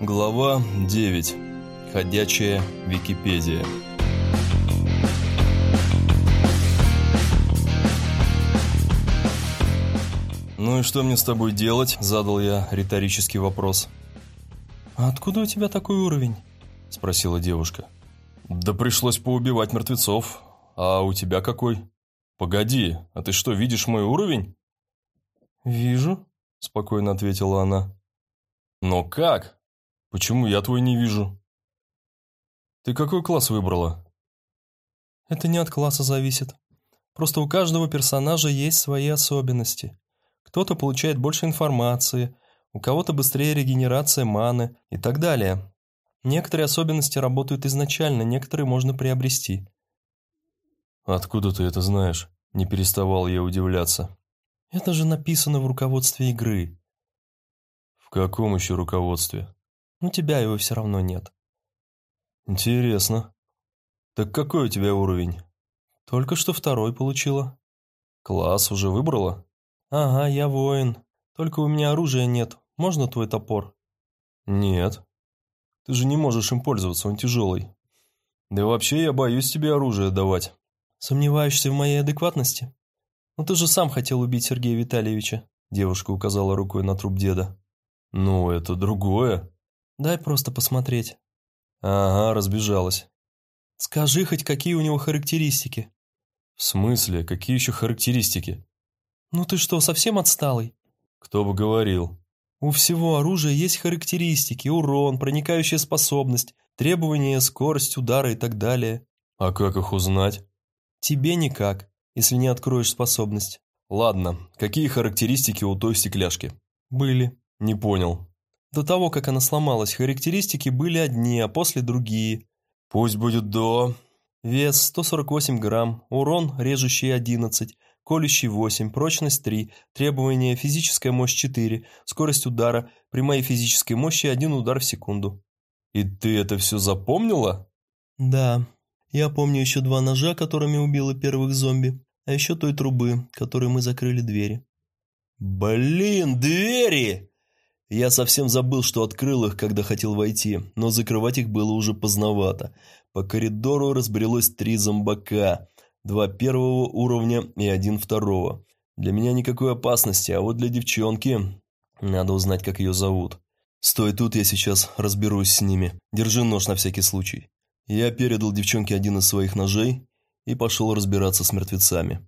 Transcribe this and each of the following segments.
Глава 9. Ходячая Википедия. «Ну и что мне с тобой делать?» – задал я риторический вопрос. «А откуда у тебя такой уровень?» – спросила девушка. «Да пришлось поубивать мертвецов. А у тебя какой?» «Погоди, а ты что, видишь мой уровень?» «Вижу», – спокойно ответила она. «Но как? Почему я твой не вижу?» «Ты какой класс выбрала?» «Это не от класса зависит. Просто у каждого персонажа есть свои особенности. Кто-то получает больше информации, у кого-то быстрее регенерация маны и так далее. Некоторые особенности работают изначально, некоторые можно приобрести». «Откуда ты это знаешь?» – не переставал я удивляться. «Это же написано в руководстве игры». «В каком еще руководстве?» У тебя его все равно нет. Интересно. Так какой у тебя уровень? Только что второй получила. Класс уже выбрала? Ага, я воин. Только у меня оружия нет. Можно твой топор? Нет. Ты же не можешь им пользоваться, он тяжелый. Да и вообще я боюсь тебе оружие давать. Сомневаешься в моей адекватности? Ну ты же сам хотел убить Сергея Витальевича. Девушка указала рукой на труп деда. Ну, это другое. Дай просто посмотреть». «Ага, разбежалась». «Скажи хоть, какие у него характеристики?» «В смысле? Какие еще характеристики?» «Ну ты что, совсем отсталый?» «Кто бы говорил». «У всего оружия есть характеристики, урон, проникающая способность, требования, скорость удара и так далее». «А как их узнать?» «Тебе никак, если не откроешь способность». «Ладно, какие характеристики у той стекляшки?» «Были». «Не понял». До того, как она сломалась, характеристики были одни, а после другие. Пусть будет до... Вес 148 грамм, урон режущий 11, колющий 8, прочность 3, требования физическая мощь 4, скорость удара, при моей физической мощи 1 удар в секунду. И ты это все запомнила? Да. Я помню еще два ножа, которыми убила первых зомби, а еще той трубы, которой мы закрыли двери. Блин, двери! Я совсем забыл, что открыл их, когда хотел войти, но закрывать их было уже поздновато. По коридору разбрелось три зомбака, два первого уровня и один второго. Для меня никакой опасности, а вот для девчонки... Надо узнать, как ее зовут. Стой тут, я сейчас разберусь с ними. Держи нож на всякий случай. Я передал девчонке один из своих ножей и пошел разбираться с мертвецами.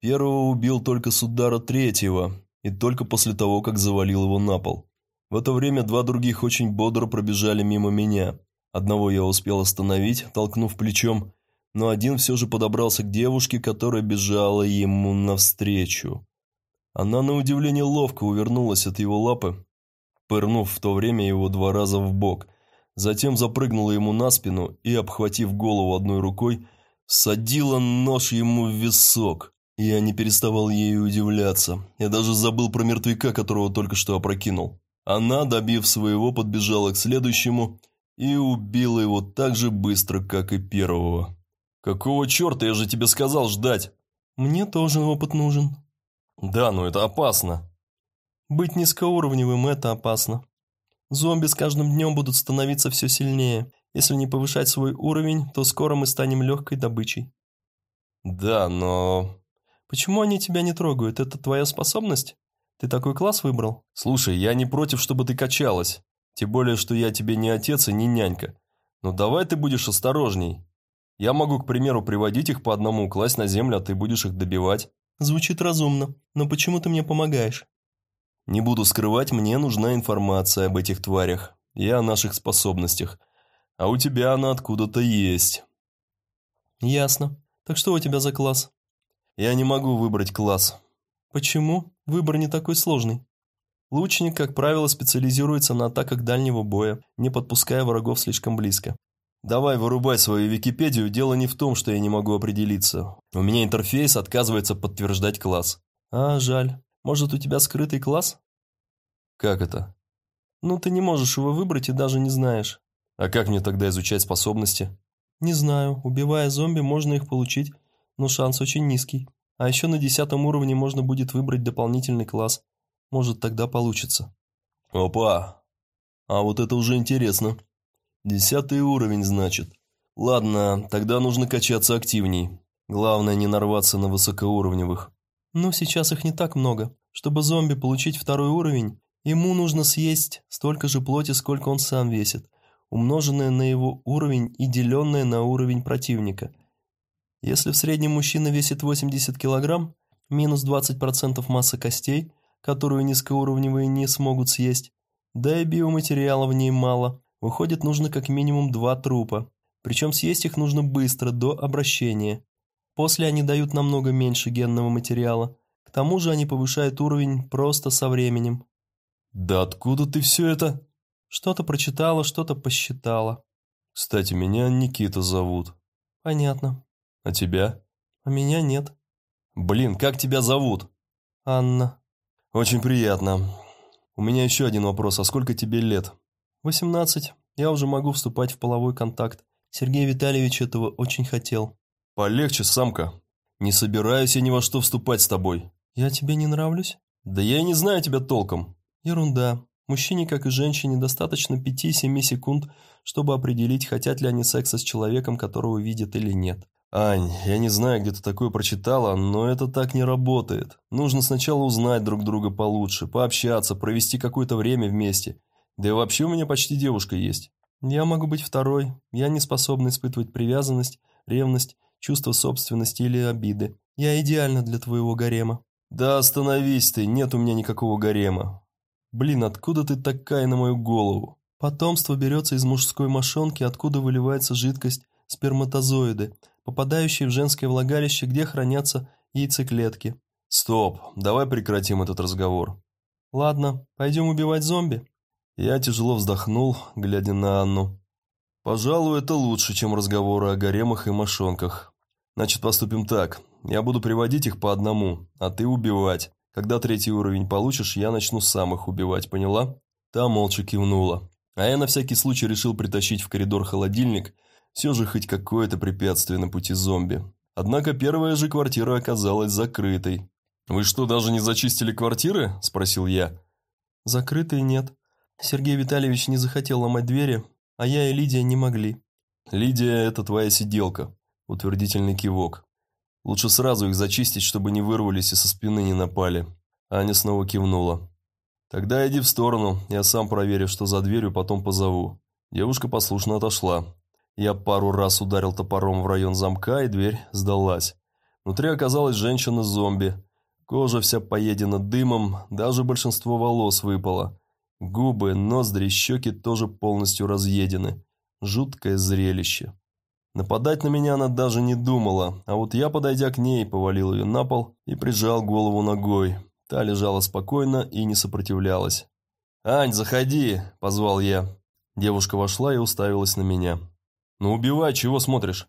Первого убил только с удара третьего, и только после того, как завалил его на пол. В это время два других очень бодро пробежали мимо меня. Одного я успел остановить, толкнув плечом, но один все же подобрался к девушке, которая бежала ему навстречу. Она на удивление ловко увернулась от его лапы, пырнув в то время его два раза в бок, затем запрыгнула ему на спину и, обхватив голову одной рукой, садила нож ему в висок. Я не переставал ею удивляться. Я даже забыл про мертвяка, которого только что опрокинул. Она, добив своего, подбежала к следующему и убила его так же быстро, как и первого. «Какого черта, я же тебе сказал ждать!» «Мне тоже опыт нужен». «Да, но это опасно». «Быть низкоуровневым – это опасно. Зомби с каждым днем будут становиться все сильнее. Если не повышать свой уровень, то скоро мы станем легкой добычей». «Да, но...» Почему они тебя не трогают? Это твоя способность? Ты такой класс выбрал? Слушай, я не против, чтобы ты качалась. Тем более, что я тебе не отец и не нянька. Но давай ты будешь осторожней. Я могу, к примеру, приводить их по одному, класть на землю, а ты будешь их добивать. Звучит разумно. Но почему ты мне помогаешь? Не буду скрывать, мне нужна информация об этих тварях и о наших способностях. А у тебя она откуда-то есть. Ясно. Так что у тебя за класс? Я не могу выбрать класс. Почему? Выбор не такой сложный. Лучник, как правило, специализируется на атаках дальнего боя, не подпуская врагов слишком близко. Давай вырубай свою Википедию, дело не в том, что я не могу определиться. У меня интерфейс отказывается подтверждать класс. А, жаль. Может, у тебя скрытый класс? Как это? Ну, ты не можешь его выбрать и даже не знаешь. А как мне тогда изучать способности? Не знаю. Убивая зомби, можно их получить но шанс очень низкий. А еще на десятом уровне можно будет выбрать дополнительный класс. Может, тогда получится. Опа! А вот это уже интересно. Десятый уровень, значит. Ладно, тогда нужно качаться активней. Главное не нарваться на высокоуровневых. Ну, сейчас их не так много. Чтобы зомби получить второй уровень, ему нужно съесть столько же плоти, сколько он сам весит, умноженное на его уровень и деленное на уровень противника. Если в среднем мужчина весит 80 килограмм, минус 20% массы костей, которую низкоуровневые не смогут съесть, да и биоматериала в ней мало, выходит нужно как минимум два трупа, причем съесть их нужно быстро, до обращения. После они дают намного меньше генного материала. К тому же они повышают уровень просто со временем. «Да откуда ты все это?» Что-то прочитала, что-то посчитала. «Кстати, меня Никита зовут». «Понятно». «А тебя?» «А меня нет». «Блин, как тебя зовут?» «Анна». «Очень приятно. У меня еще один вопрос. А сколько тебе лет?» «Восемнадцать. Я уже могу вступать в половой контакт. Сергей Витальевич этого очень хотел». «Полегче, самка. Не собираюсь я ни во что вступать с тобой». «Я тебе не нравлюсь?» «Да я и не знаю тебя толком». «Ерунда. Мужчине, как и женщине, достаточно 5-7 секунд, чтобы определить, хотят ли они секса с человеком, которого видят или нет». «Ань, я не знаю, где ты такое прочитала, но это так не работает. Нужно сначала узнать друг друга получше, пообщаться, провести какое-то время вместе. Да и вообще у меня почти девушка есть». «Я могу быть второй. Я не способна испытывать привязанность, ревность чувство собственности или обиды. Я идеально для твоего гарема». «Да остановись ты, нет у меня никакого гарема. Блин, откуда ты такая на мою голову?» Потомство берется из мужской мошонки, откуда выливается жидкость сперматозоиды, попадающие в женское влагалище, где хранятся яйцеклетки. «Стоп, давай прекратим этот разговор». «Ладно, пойдем убивать зомби». Я тяжело вздохнул, глядя на Анну. «Пожалуй, это лучше, чем разговоры о гаремах и мошонках. Значит, поступим так. Я буду приводить их по одному, а ты убивать. Когда третий уровень получишь, я начну сам их убивать, поняла?» Та молча кивнула. А я на всякий случай решил притащить в коридор холодильник, все же хоть какое-то препятствие на пути зомби. Однако первая же квартира оказалась закрытой. «Вы что, даже не зачистили квартиры?» – спросил я. «Закрытые нет. Сергей Витальевич не захотел ломать двери, а я и Лидия не могли». «Лидия – это твоя сиделка. Утвердительный кивок. Лучше сразу их зачистить, чтобы не вырвались и со спины не напали. Аня снова кивнула. «Тогда иди в сторону, я сам проверю, что за дверью, потом позову». Девушка послушно отошла. Я пару раз ударил топором в район замка, и дверь сдалась. Внутри оказалась женщина-зомби. Кожа вся поедена дымом, даже большинство волос выпало. Губы, ноздри, щеки тоже полностью разъедены. Жуткое зрелище. Нападать на меня она даже не думала, а вот я, подойдя к ней, повалил ее на пол и прижал голову ногой. Та лежала спокойно и не сопротивлялась. «Ань, заходи!» – позвал я. Девушка вошла и уставилась на меня. «Ну убивай, чего смотришь?»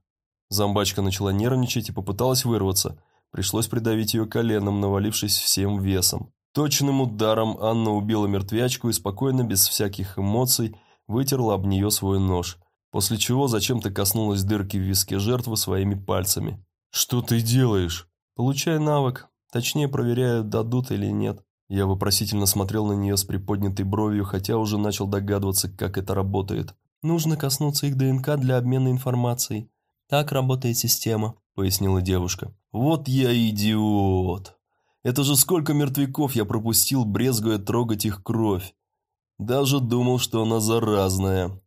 Зомбачка начала нервничать и попыталась вырваться. Пришлось придавить ее коленом, навалившись всем весом. Точным ударом Анна убила мертвячку и спокойно, без всяких эмоций, вытерла об нее свой нож – после чего зачем-то коснулась дырки в виске жертвы своими пальцами. «Что ты делаешь?» «Получай навык. Точнее, проверяю, дадут или нет». Я вопросительно смотрел на нее с приподнятой бровью, хотя уже начал догадываться, как это работает. «Нужно коснуться их ДНК для обмена информацией. Так работает система», — пояснила девушка. «Вот я идиот! Это же сколько мертвяков я пропустил, брезгуя трогать их кровь. Даже думал, что она заразная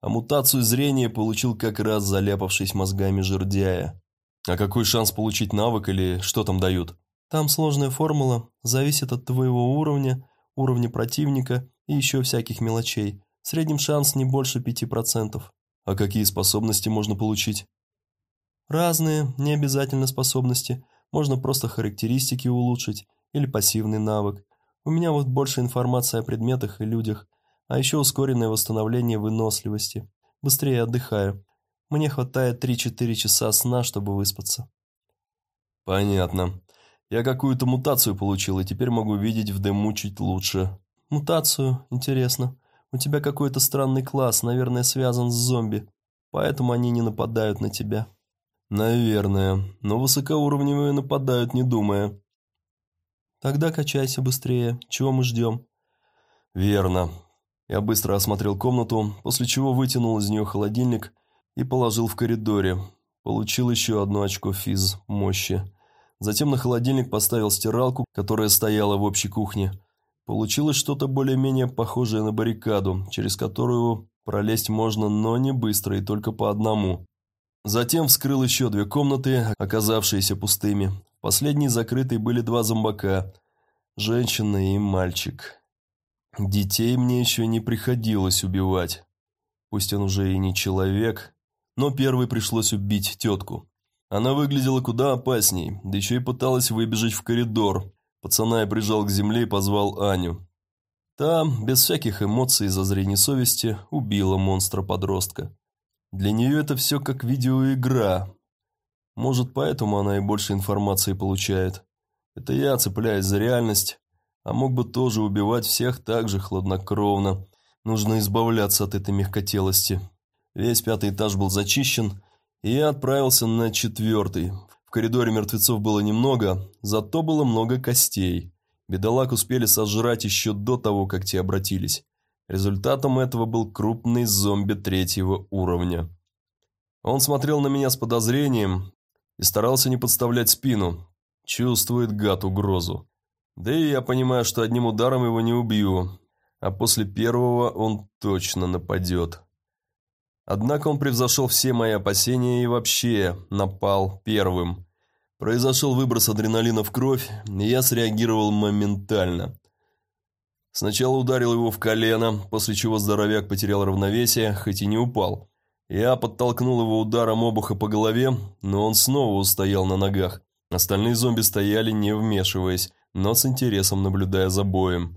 а мутацию зрения получил как раз заляпавшись мозгами жердяя. А какой шанс получить навык или что там дают? Там сложная формула, зависит от твоего уровня, уровня противника и еще всяких мелочей. В среднем шанс не больше 5%. А какие способности можно получить? Разные, не обязательно способности. Можно просто характеристики улучшить или пассивный навык. У меня вот больше информации о предметах и людях – а еще ускоренное восстановление выносливости. Быстрее отдыхаю. Мне хватает 3-4 часа сна, чтобы выспаться. Понятно. Я какую-то мутацию получил, и теперь могу видеть в дыму чуть лучше. Мутацию? Интересно. У тебя какой-то странный класс, наверное, связан с зомби. Поэтому они не нападают на тебя. Наверное. Но высокоуровневые нападают, не думая. Тогда качайся быстрее. Чего мы ждем? Верно. Я быстро осмотрел комнату, после чего вытянул из нее холодильник и положил в коридоре. Получил еще одно очко физ мощи. Затем на холодильник поставил стиралку, которая стояла в общей кухне. Получилось что-то более-менее похожее на баррикаду, через которую пролезть можно, но не быстро и только по одному. Затем вскрыл еще две комнаты, оказавшиеся пустыми. В последней закрытой были два зомбака – женщина и мальчик. Детей мне еще не приходилось убивать. Пусть он уже и не человек, но первой пришлось убить тетку. Она выглядела куда опасней, да еще и пыталась выбежать в коридор. Пацана я прижал к земле и позвал Аню. Та, без всяких эмоций и зазрений совести, убила монстра-подростка. Для нее это все как видеоигра. Может, поэтому она и больше информации получает. Это я цепляюсь за реальность, а мог бы тоже убивать всех так же хладнокровно. Нужно избавляться от этой мягкотелости. Весь пятый этаж был зачищен, и я отправился на четвертый. В коридоре мертвецов было немного, зато было много костей. Бедолаг успели сожрать еще до того, как те обратились. Результатом этого был крупный зомби третьего уровня. Он смотрел на меня с подозрением и старался не подставлять спину. Чувствует гад угрозу. Да и я понимаю, что одним ударом его не убью, а после первого он точно нападет. Однако он превзошел все мои опасения и вообще напал первым. Произошел выброс адреналина в кровь, и я среагировал моментально. Сначала ударил его в колено, после чего здоровяк потерял равновесие, хоть и не упал. Я подтолкнул его ударом обуха по голове, но он снова устоял на ногах. Остальные зомби стояли, не вмешиваясь, но с интересом наблюдая за боем.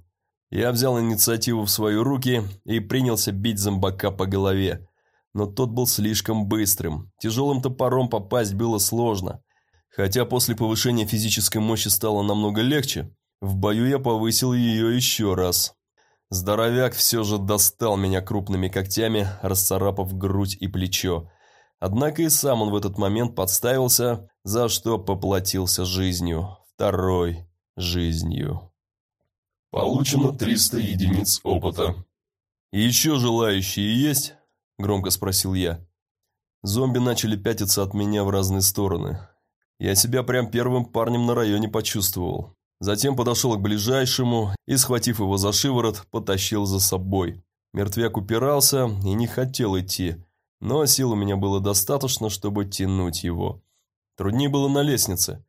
Я взял инициативу в свои руки и принялся бить зомбака по голове. Но тот был слишком быстрым. Тяжелым топором попасть было сложно. Хотя после повышения физической мощи стало намного легче, в бою я повысил ее еще раз. Здоровяк все же достал меня крупными когтями, расцарапав грудь и плечо. Однако и сам он в этот момент подставился, за что поплатился жизнью. Второй жизнью. Получено 300 единиц опыта. «Еще желающие есть?» – громко спросил я. Зомби начали пятиться от меня в разные стороны. Я себя прям первым парнем на районе почувствовал. Затем подошел к ближайшему и, схватив его за шиворот, потащил за собой. Мертвяк упирался и не хотел идти, но сил у меня было достаточно, чтобы тянуть его. Труднее было на лестнице.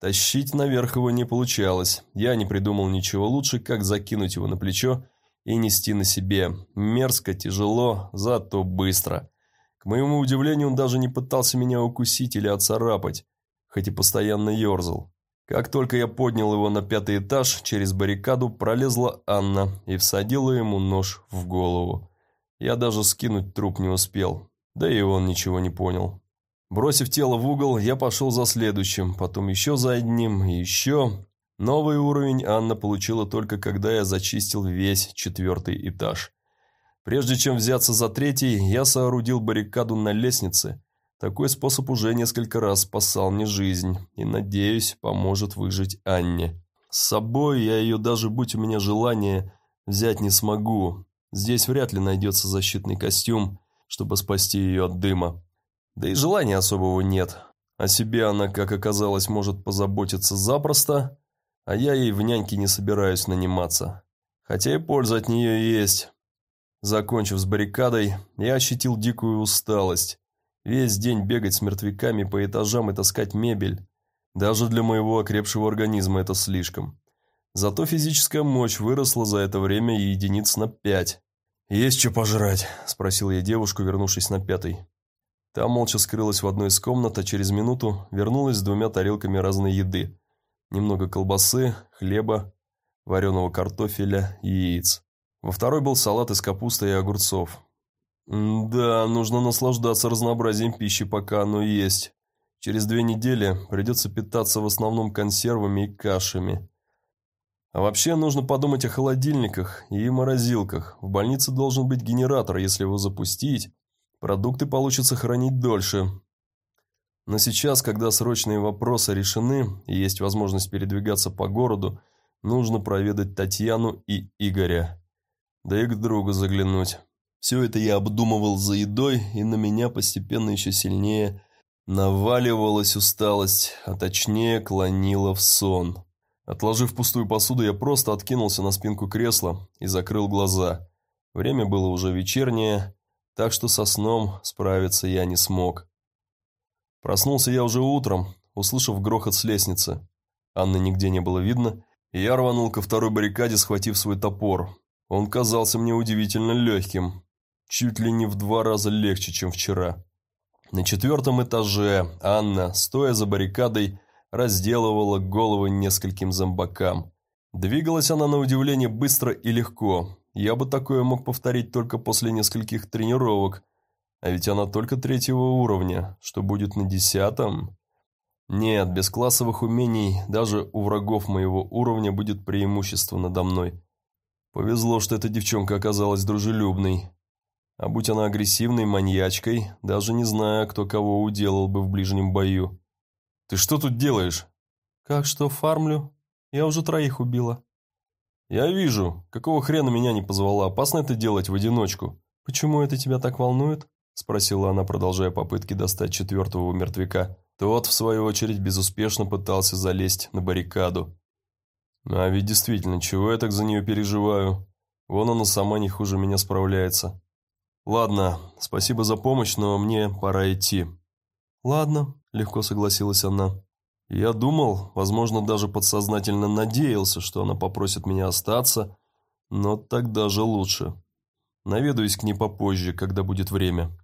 Тащить наверх его не получалось. Я не придумал ничего лучше, как закинуть его на плечо и нести на себе. Мерзко, тяжело, зато быстро. К моему удивлению, он даже не пытался меня укусить или оцарапать, хоть и постоянно ерзал. Как только я поднял его на пятый этаж, через баррикаду пролезла Анна и всадила ему нож в голову. Я даже скинуть труп не успел, да и он ничего не понял. Бросив тело в угол, я пошел за следующим, потом еще за одним и еще. Новый уровень Анна получила только когда я зачистил весь четвертый этаж. Прежде чем взяться за третий, я соорудил баррикаду на лестнице такой способ уже несколько раз спасал мне жизнь и, надеюсь, поможет выжить Анне. С собой я ее, даже будь у меня желание, взять не смогу. Здесь вряд ли найдется защитный костюм, чтобы спасти ее от дыма. Да и желания особого нет. О себе она, как оказалось, может позаботиться запросто, а я ей в няньке не собираюсь наниматься. Хотя и польза от нее есть. Закончив с баррикадой, я ощутил дикую усталость. Весь день бегать с мертвяками по этажам и таскать мебель. Даже для моего окрепшего организма это слишком. Зато физическая мощь выросла за это время единиц на пять. «Есть что пожрать?» – спросил я девушку, вернувшись на пятый. Та молча скрылась в одной из комнат, а через минуту вернулась с двумя тарелками разной еды. Немного колбасы, хлеба, вареного картофеля и яиц. Во второй был салат из капусты и огурцов. «Да, нужно наслаждаться разнообразием пищи, пока оно есть. Через две недели придется питаться в основном консервами и кашами. А вообще нужно подумать о холодильниках и морозилках. В больнице должен быть генератор, если его запустить, продукты получится хранить дольше. Но сейчас, когда срочные вопросы решены и есть возможность передвигаться по городу, нужно проведать Татьяну и Игоря. да и к другу заглянуть. Все это я обдумывал за едой, и на меня постепенно еще сильнее наваливалась усталость, а точнее клонила в сон. Отложив пустую посуду, я просто откинулся на спинку кресла и закрыл глаза. Время было уже вечернее, так что со сном справиться я не смог. Проснулся я уже утром, услышав грохот с лестницы. Анны нигде не было видно, и я рванул ко второй баррикаде, схватив свой топор. Он казался мне удивительно легким, чуть ли не в два раза легче, чем вчера. На четвертом этаже Анна, стоя за баррикадой, разделывала головы нескольким зомбакам. Двигалась она на удивление быстро и легко. Я бы такое мог повторить только после нескольких тренировок. А ведь она только третьего уровня, что будет на десятом. Нет, без классовых умений даже у врагов моего уровня будет преимущество надо мной. Повезло, что эта девчонка оказалась дружелюбной. А будь она агрессивной маньячкой, даже не зная, кто кого уделал бы в ближнем бою. «Ты что тут делаешь?» «Как что, фармлю? Я уже троих убила». «Я вижу. Какого хрена меня не позвала? Опасно это делать в одиночку». «Почему это тебя так волнует?» – спросила она, продолжая попытки достать четвертого мертвяка. Тот, в свою очередь, безуспешно пытался залезть на баррикаду. А ведь действительно, чего я так за нее переживаю? Вон она сама не хуже меня справляется. Ладно, спасибо за помощь, но мне пора идти. Ладно, легко согласилась она. Я думал, возможно, даже подсознательно надеялся, что она попросит меня остаться, но так даже лучше. Наведаюсь к ней попозже, когда будет время.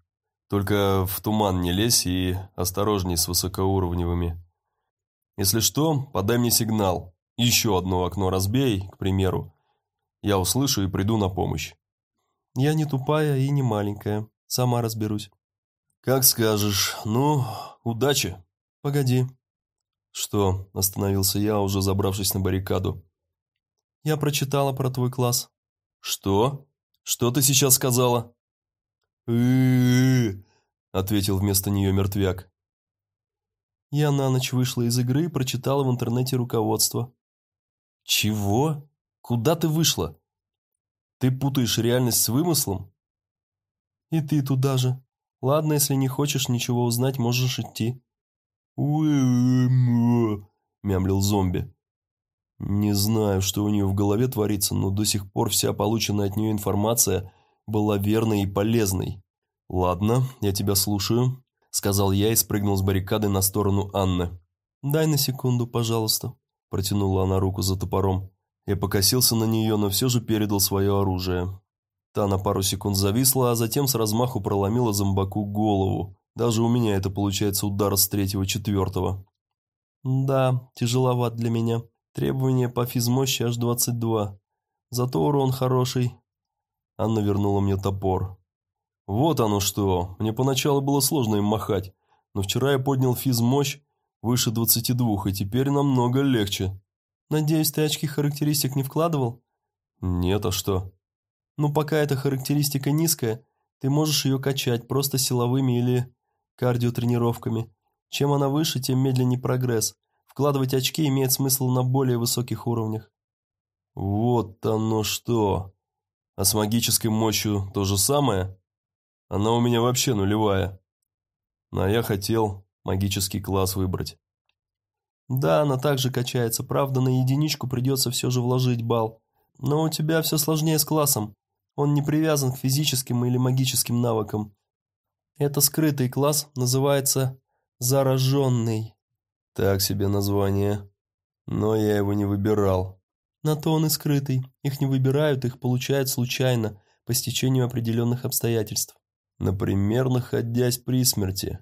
Только в туман не лезь и осторожней с высокоуровневыми. Если что, подай мне сигнал. Еще одно окно разбей, к примеру. Я услышу и приду на помощь. Я не тупая и не маленькая. Сама разберусь. «Как скажешь. Ну, удачи». «Погоди». «Что?» – остановился я, уже забравшись на баррикаду. «Я прочитала про твой класс». «Что? Что ты сейчас сказала?» Ответил вместо нее мертвяк. Я на ночь вышла из игры и прочитала в интернете руководство. «Чего? Куда ты вышла? Ты путаешь реальность с вымыслом?» «И ты туда же», Ладно, если не хочешь ничего узнать, можешь идти. мямлил зомби. Не знаю, что у нее в голове творится, но до сих пор вся полученная от нее информация была верной и полезной. «Ладно, я тебя слушаю», – сказал я и спрыгнул с баррикады на сторону Анны. «Дай на секунду, пожалуйста», – протянула она руку за топором. Я покосился на нее, но все же передал свое оружие. Та на пару секунд зависла, а затем с размаху проломила зомбаку голову. Даже у меня это получается удар с третьего-четвертого. Да, тяжеловат для меня. Требование по физмощи аж 22. Зато урон хороший. Анна вернула мне топор. Вот оно что. Мне поначалу было сложно им махать. Но вчера я поднял физмощь выше 22, и теперь намного легче. Надеюсь, ты очки характеристик не вкладывал? Нет, а что? Но пока эта характеристика низкая, ты можешь ее качать просто силовыми или кардиотренировками. Чем она выше, тем медленнее прогресс. Вкладывать очки имеет смысл на более высоких уровнях. Вот оно что. А с магической мощью то же самое? Она у меня вообще нулевая. А я хотел магический класс выбрать. Да, она также качается, правда, на единичку придется все же вложить балл. Но у тебя все сложнее с классом. Он не привязан к физическим или магическим навыкам. Это скрытый класс, называется «зараженный». Так себе название. Но я его не выбирал. На то он и скрытый. Их не выбирают, их получают случайно, по стечению определенных обстоятельств. Например, находясь при смерти.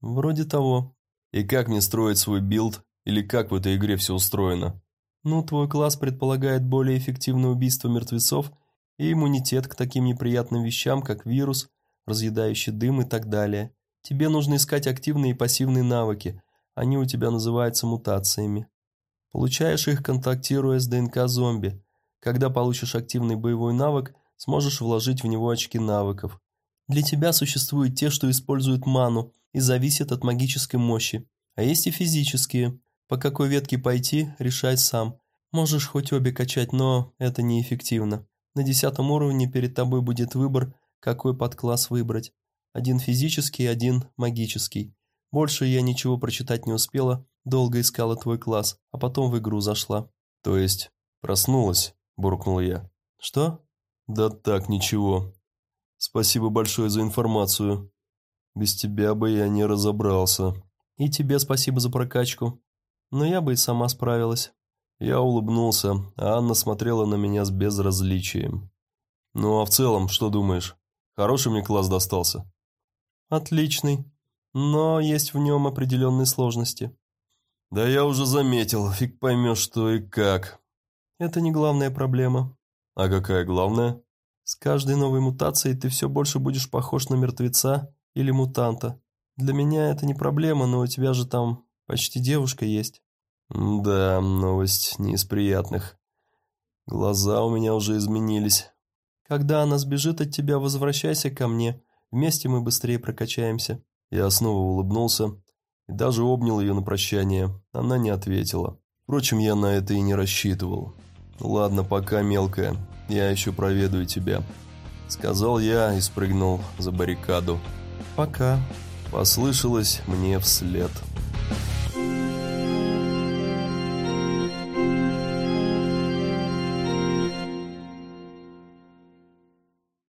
Вроде того. И как мне строить свой билд? Или как в этой игре все устроено? Ну, твой класс предполагает более эффективное убийство мертвецов и иммунитет к таким неприятным вещам, как вирус, разъедающий дым и так далее. Тебе нужно искать активные и пассивные навыки, они у тебя называются мутациями. Получаешь их, контактируя с ДНК зомби. Когда получишь активный боевой навык, сможешь вложить в него очки навыков. Для тебя существуют те, что используют ману и зависят от магической мощи. А есть и физические. По какой ветке пойти, решай сам. Можешь хоть обе качать, но это неэффективно. На десятом уровне перед тобой будет выбор, какой подкласс выбрать. Один физический, один магический. Больше я ничего прочитать не успела, долго искала твой класс, а потом в игру зашла. То есть, проснулась, буркнул я. Что? Да так, ничего. Спасибо большое за информацию. Без тебя бы я не разобрался. И тебе спасибо за прокачку. Но я бы и сама справилась. Я улыбнулся, а Анна смотрела на меня с безразличием. «Ну а в целом, что думаешь? Хороший мне класс достался?» «Отличный. Но есть в нем определенные сложности». «Да я уже заметил, фиг поймешь, что и как». «Это не главная проблема». «А какая главная?» «С каждой новой мутацией ты все больше будешь похож на мертвеца или мутанта. Для меня это не проблема, но у тебя же там почти девушка есть». Да, новость не из приятных. Глаза у меня уже изменились. Когда она сбежит от тебя, возвращайся ко мне. Вместе мы быстрее прокачаемся. Я снова улыбнулся и даже обнял ее на прощание. Она не ответила. Впрочем, я на это и не рассчитывал. «Ладно, пока, мелкая, я еще проведаю тебя», — сказал я и спрыгнул за баррикаду. «Пока», — послышалось мне вслед. «Пока».